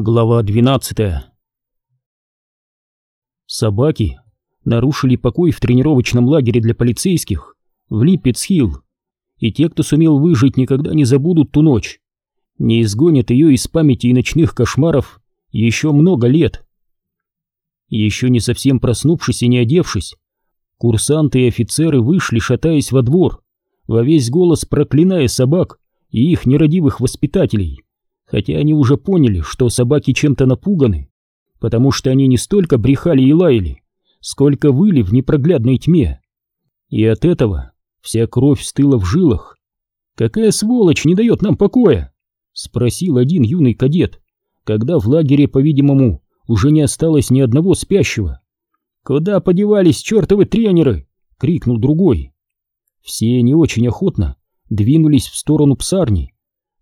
Глава 12 Собаки нарушили покой в тренировочном лагере для полицейских в Липпетс-Хилл, и те, кто сумел выжить, никогда не забудут ту ночь, не изгонят ее из памяти и ночных кошмаров еще много лет. Еще не совсем проснувшись и не одевшись, курсанты и офицеры вышли, шатаясь во двор, во весь голос проклиная собак и их нерадивых воспитателей хотя они уже поняли, что собаки чем-то напуганы, потому что они не столько брехали и лаяли, сколько выли в непроглядной тьме. И от этого вся кровь стыла в жилах. «Какая сволочь не дает нам покоя?» — спросил один юный кадет, когда в лагере, по-видимому, уже не осталось ни одного спящего. «Куда подевались чертовы тренеры?» — крикнул другой. Все не очень охотно двинулись в сторону псарни,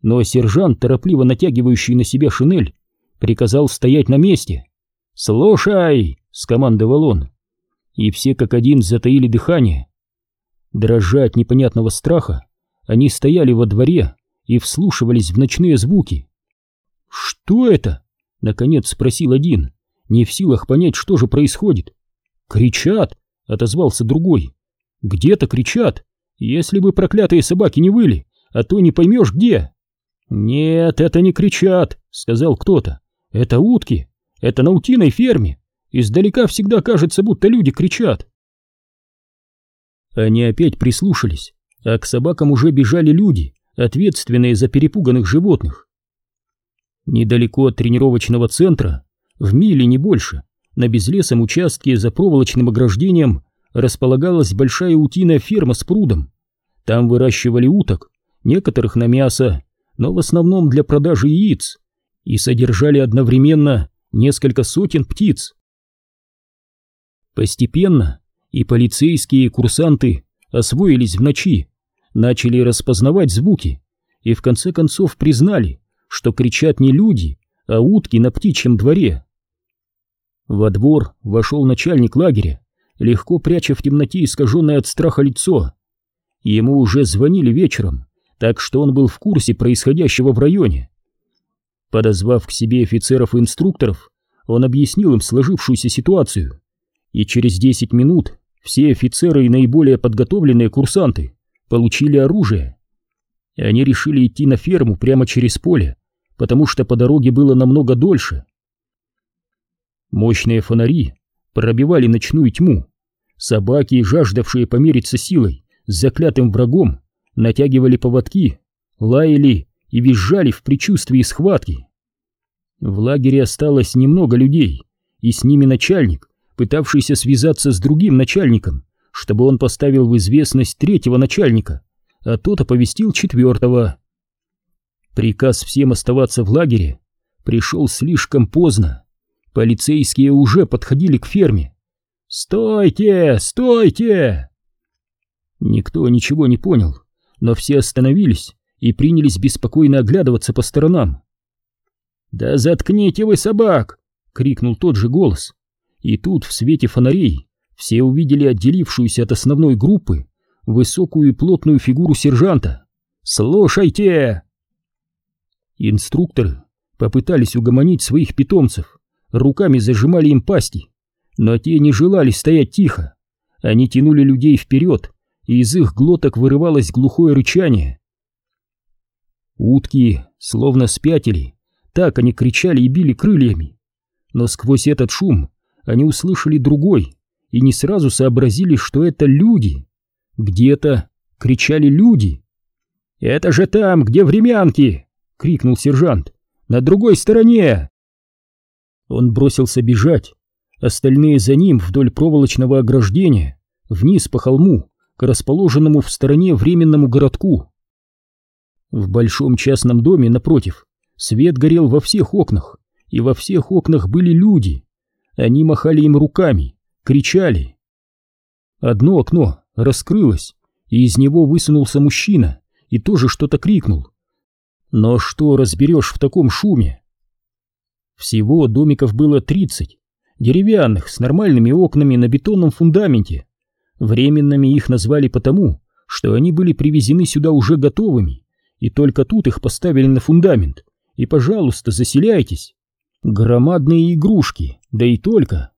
но сержант, торопливо натягивающий на себя шинель, приказал стоять на месте. «Слушай!» — скомандовал он. И все как один затаили дыхание. Дрожа от непонятного страха, они стояли во дворе и вслушивались в ночные звуки. «Что это?» — наконец спросил один, не в силах понять, что же происходит. «Кричат!» — отозвался другой. «Где-то кричат! Если бы проклятые собаки не выли, а то не поймешь где!» «Нет, это не кричат», — сказал кто-то. «Это утки. Это на утиной ферме. Издалека всегда кажется, будто люди кричат». Они опять прислушались, а к собакам уже бежали люди, ответственные за перепуганных животных. Недалеко от тренировочного центра, в миле не больше, на безлесом участке за проволочным ограждением располагалась большая утиная ферма с прудом. Там выращивали уток, некоторых на мясо, но в основном для продажи яиц, и содержали одновременно несколько сотен птиц. Постепенно и полицейские, и курсанты освоились в ночи, начали распознавать звуки и в конце концов признали, что кричат не люди, а утки на птичьем дворе. Во двор вошел начальник лагеря, легко пряча в темноте искаженное от страха лицо. Ему уже звонили вечером, так что он был в курсе происходящего в районе. Подозвав к себе офицеров и инструкторов, он объяснил им сложившуюся ситуацию, и через 10 минут все офицеры и наиболее подготовленные курсанты получили оружие. Они решили идти на ферму прямо через поле, потому что по дороге было намного дольше. Мощные фонари пробивали ночную тьму. Собаки, жаждавшие помериться силой с заклятым врагом, натягивали поводки, лаяли и визжали в предчувствии схватки. В лагере осталось немного людей, и с ними начальник, пытавшийся связаться с другим начальником, чтобы он поставил в известность третьего начальника, а тот оповестил четвертого. Приказ всем оставаться в лагере пришел слишком поздно. Полицейские уже подходили к ферме. «Стойте! Стойте!» Никто ничего не понял но все остановились и принялись беспокойно оглядываться по сторонам. «Да заткните вы собак!» — крикнул тот же голос. И тут в свете фонарей все увидели отделившуюся от основной группы высокую и плотную фигуру сержанта. «Слушайте!» Инструкторы попытались угомонить своих питомцев, руками зажимали им пасти, но те не желали стоять тихо. Они тянули людей вперед, и из их глоток вырывалось глухое рычание. Утки словно спятили, так они кричали и били крыльями. Но сквозь этот шум они услышали другой и не сразу сообразили, что это люди. Где-то кричали люди. «Это же там, где времянки!» — крикнул сержант. «На другой стороне!» Он бросился бежать, остальные за ним вдоль проволочного ограждения, вниз по холму, к расположенному в стороне временному городку. В большом частном доме напротив свет горел во всех окнах, и во всех окнах были люди. Они махали им руками, кричали. Одно окно раскрылось, и из него высунулся мужчина и тоже что-то крикнул. Но что разберешь в таком шуме? Всего домиков было тридцать, деревянных, с нормальными окнами на бетонном фундаменте. Временными их назвали потому, что они были привезены сюда уже готовыми, и только тут их поставили на фундамент, и, пожалуйста, заселяйтесь. Громадные игрушки, да и только.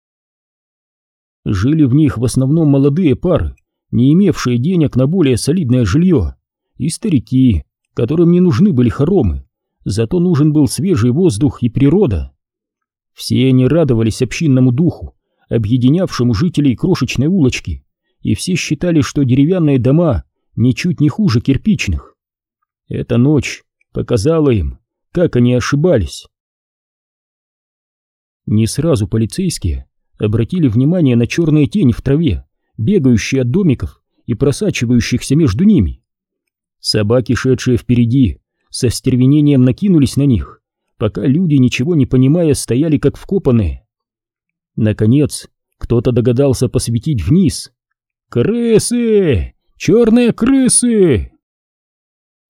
Жили в них в основном молодые пары, не имевшие денег на более солидное жилье, и старики, которым не нужны были хоромы, зато нужен был свежий воздух и природа. Все они радовались общинному духу, объединявшему жителей крошечной улочки, и все считали, что деревянные дома ничуть не хуже кирпичных. Эта ночь показала им, как они ошибались. Не сразу полицейские обратили внимание на черные тени в траве, бегающие от домиков и просачивающихся между ними. Собаки, шедшие впереди, со стервенением накинулись на них, пока люди, ничего не понимая, стояли как вкопанные. Наконец, кто-то догадался посветить вниз. «Крысы! Черные крысы!»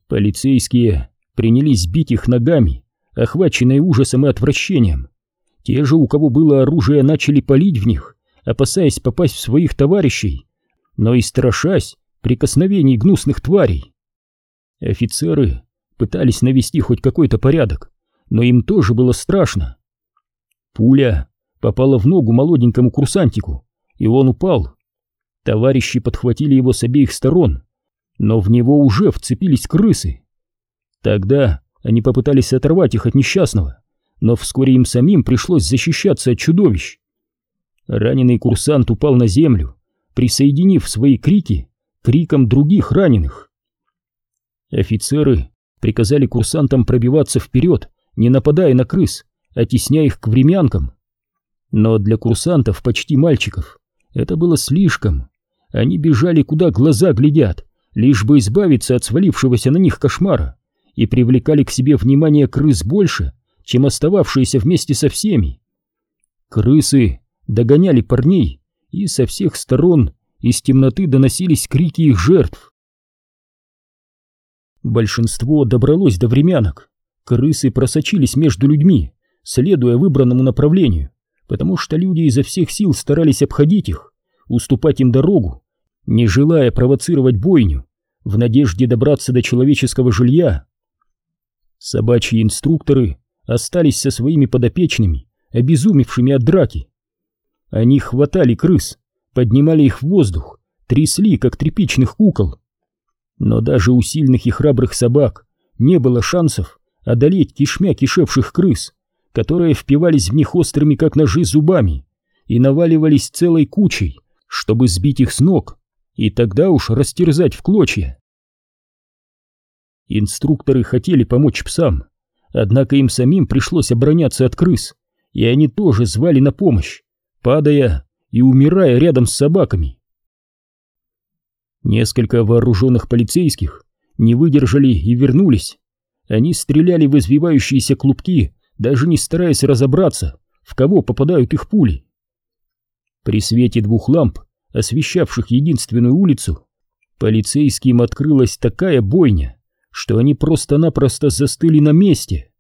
Полицейские принялись бить их ногами, охваченные ужасом и отвращением. Те же, у кого было оружие, начали палить в них, опасаясь попасть в своих товарищей, но и страшась прикосновений гнусных тварей. Офицеры пытались навести хоть какой-то порядок, но им тоже было страшно. Пуля попала в ногу молоденькому курсантику, и он упал. Товарищи подхватили его с обеих сторон, но в него уже вцепились крысы. Тогда они попытались оторвать их от несчастного, но вскоре им самим пришлось защищаться от чудовищ. Раненый курсант упал на землю, присоединив свои крики к крикам других раненых. Офицеры приказали курсантам пробиваться вперед, не нападая на крыс, а тесня их к времянкам. Но для курсантов, почти мальчиков, это было слишком. Они бежали, куда глаза глядят, лишь бы избавиться от свалившегося на них кошмара, и привлекали к себе внимание крыс больше, чем остававшиеся вместе со всеми. Крысы догоняли парней, и со всех сторон из темноты доносились крики их жертв. Большинство добралось до времянок. Крысы просочились между людьми, следуя выбранному направлению, потому что люди изо всех сил старались обходить их, уступать им дорогу, не желая провоцировать бойню, в надежде добраться до человеческого жилья. Собачьи инструкторы остались со своими подопечными, обезумевшими от драки. Они хватали крыс, поднимали их в воздух, трясли, как тряпичных кукол. Но даже у сильных и храбрых собак не было шансов одолеть кишмя кишевших крыс, которые впивались в них острыми, как ножи, зубами и наваливались целой кучей, чтобы сбить их с ног и тогда уж растерзать в клочья. Инструкторы хотели помочь псам, Однако им самим пришлось обороняться от крыс, и они тоже звали на помощь, падая и умирая рядом с собаками. Несколько вооруженных полицейских не выдержали и вернулись. Они стреляли в извивающиеся клубки, даже не стараясь разобраться, в кого попадают их пули. При свете двух ламп, освещавших единственную улицу, полицейским открылась такая бойня, что они просто-напросто застыли на месте.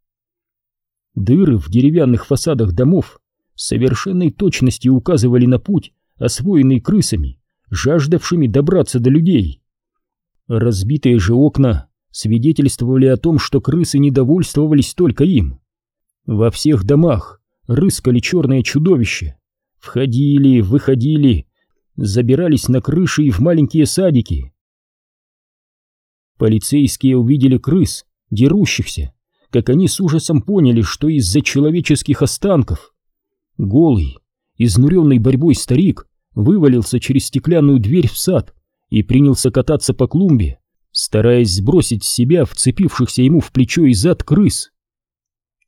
Дыры в деревянных фасадах домов с совершенной точностью указывали на путь, освоенный крысами, жаждавшими добраться до людей. Разбитые же окна свидетельствовали о том, что крысы недовольствовались только им. Во всех домах рыскали черные чудовища, входили, выходили, забирались на крыши и в маленькие садики. Полицейские увидели крыс, дерущихся, как они с ужасом поняли, что из-за человеческих останков. Голый, изнуренный борьбой старик вывалился через стеклянную дверь в сад и принялся кататься по клумбе, стараясь сбросить с себя вцепившихся ему в плечо и зад крыс.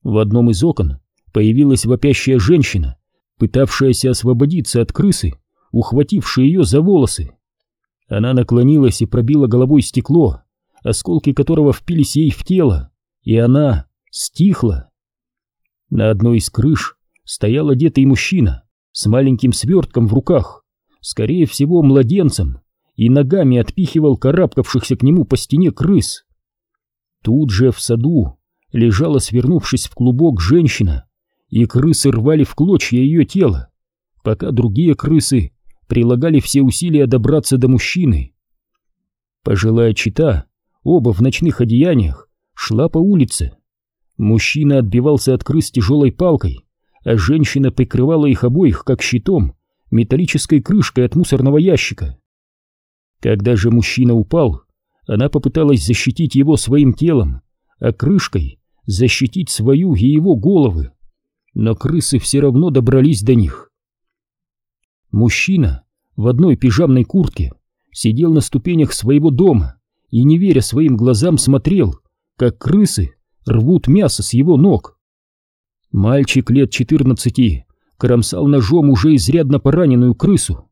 В одном из окон появилась вопящая женщина, пытавшаяся освободиться от крысы, ухватившая ее за волосы. Она наклонилась и пробила головой стекло, осколки которого впились ей в тело, и она стихла. На одной из крыш стоял одетый мужчина с маленьким свертком в руках, скорее всего младенцем, и ногами отпихивал карабкавшихся к нему по стене крыс. Тут же в саду лежала, свернувшись в клубок, женщина, и крысы рвали в клочья ее тело, пока другие крысы прилагали все усилия добраться до мужчины. Пожилая чита оба в ночных одеяниях, шла по улице. Мужчина отбивался от крыс тяжелой палкой, а женщина прикрывала их обоих, как щитом, металлической крышкой от мусорного ящика. Когда же мужчина упал, она попыталась защитить его своим телом, а крышкой защитить свою и его головы. Но крысы все равно добрались до них. Мужчина в одной пижамной куртке сидел на ступенях своего дома и, не веря своим глазам, смотрел, как крысы рвут мясо с его ног. Мальчик лет четырнадцати кромсал ножом уже изрядно пораненную крысу.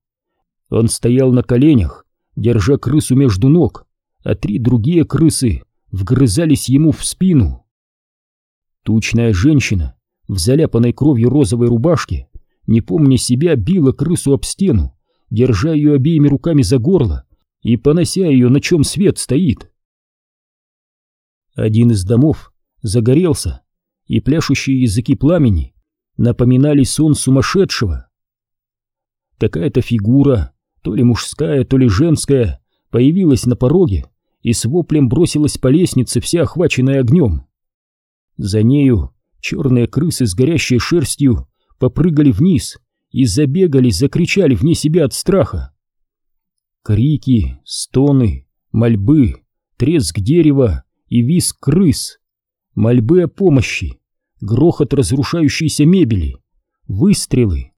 Он стоял на коленях, держа крысу между ног, а три другие крысы вгрызались ему в спину. Тучная женщина в заляпанной кровью розовой рубашке, не помня себя, била крысу об стену, держа ее обеими руками за горло и понося ее, на чем свет стоит. Один из домов загорелся, и пляшущие языки пламени напоминали сон сумасшедшего. Какая-то фигура, то ли мужская, то ли женская, появилась на пороге и с воплем бросилась по лестнице, вся охваченная огнем. За нею черные крысы с горящей шерстью попрыгали вниз и забегали, закричали вне себя от страха. Крики, стоны, мольбы, треск дерева и визг крыс, мольбы о помощи, грохот разрушающейся мебели, выстрелы.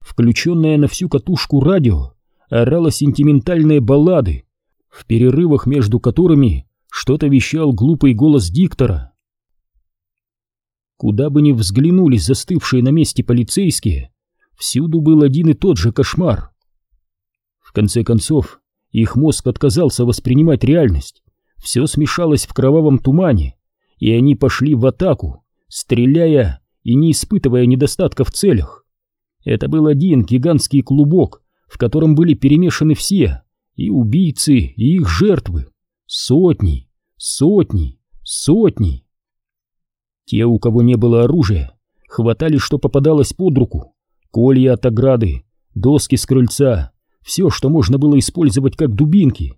Включенное на всю катушку радио орало сентиментальные баллады, в перерывах между которыми что-то вещал глупый голос диктора. Куда бы ни взглянули застывшие на месте полицейские, всюду был один и тот же кошмар. В конце концов, их мозг отказался воспринимать реальность, все смешалось в кровавом тумане, и они пошли в атаку, стреляя и не испытывая недостатка в целях. Это был один гигантский клубок, в котором были перемешаны все, и убийцы, и их жертвы. Сотни, сотни, сотни. Те, у кого не было оружия, хватали, что попадалось под руку. Колья от ограды, доски с крыльца, все, что можно было использовать как дубинки.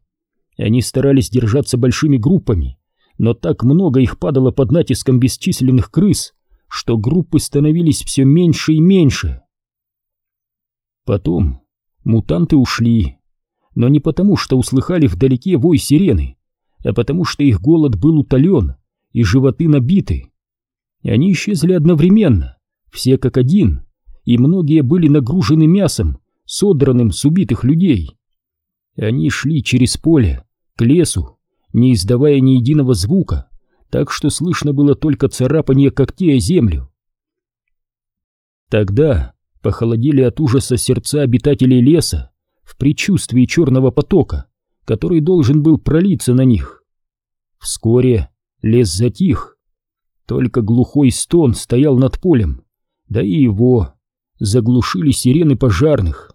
Они старались держаться большими группами, но так много их падало под натиском бесчисленных крыс, что группы становились все меньше и меньше. Потом мутанты ушли, но не потому, что услыхали вдалеке вой сирены, а потому что их голод был утолен и животы набиты. Они исчезли одновременно, все как один, и многие были нагружены мясом, содранным с убитых людей. Они шли через поле, к лесу, не издавая ни единого звука, так что слышно было только царапание когтей о землю. Тогда похолодели от ужаса сердца обитателей леса, в предчувствии черного потока, который должен был пролиться на них. Вскоре лес затих, только глухой стон стоял над полем, да и его заглушили сирены пожарных.